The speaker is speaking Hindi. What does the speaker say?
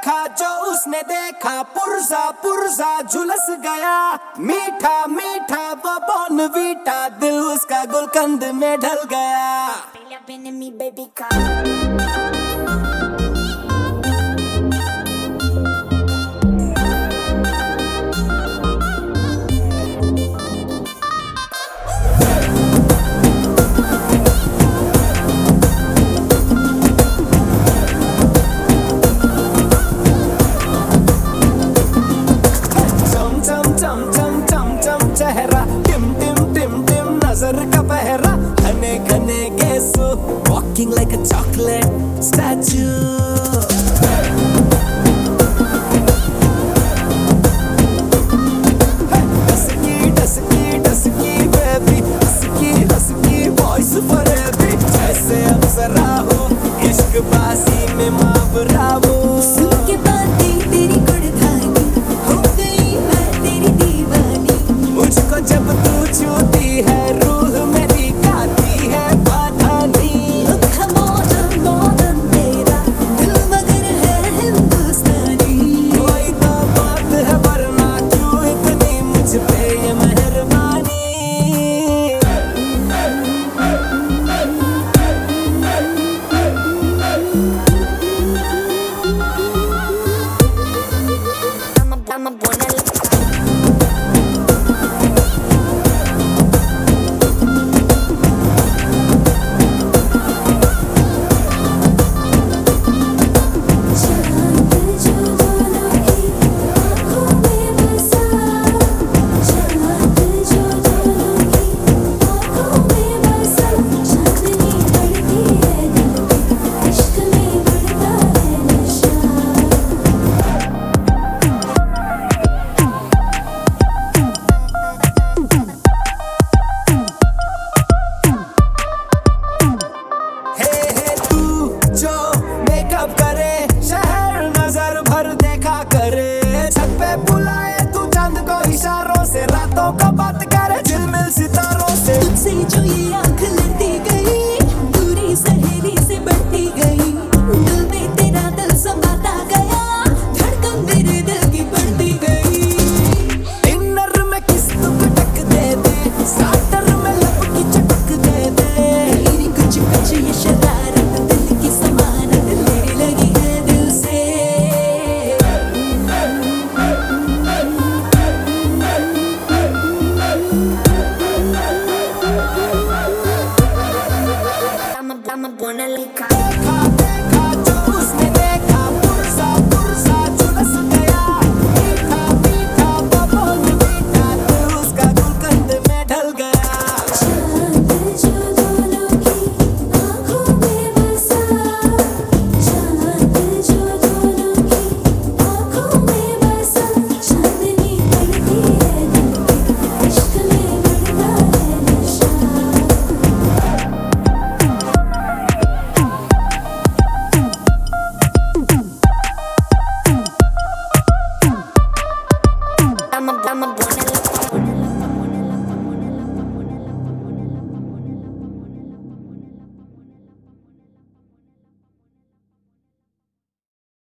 देखा, जो उसने देखा, पुरजा पुरजा झुलस गया। मीठा मीठा बबोन बोन वीटा दिल उसका गुलकंद में ढल गया। चम चम चम चम चेहरा, टिम टिम टिम टिम नज़र का पहरा घने घने gas walking like a chocolate statue जरा हो, इश्क बाजी में मावरा वो का बात करे झिलमिल सितारे I'ma burn it like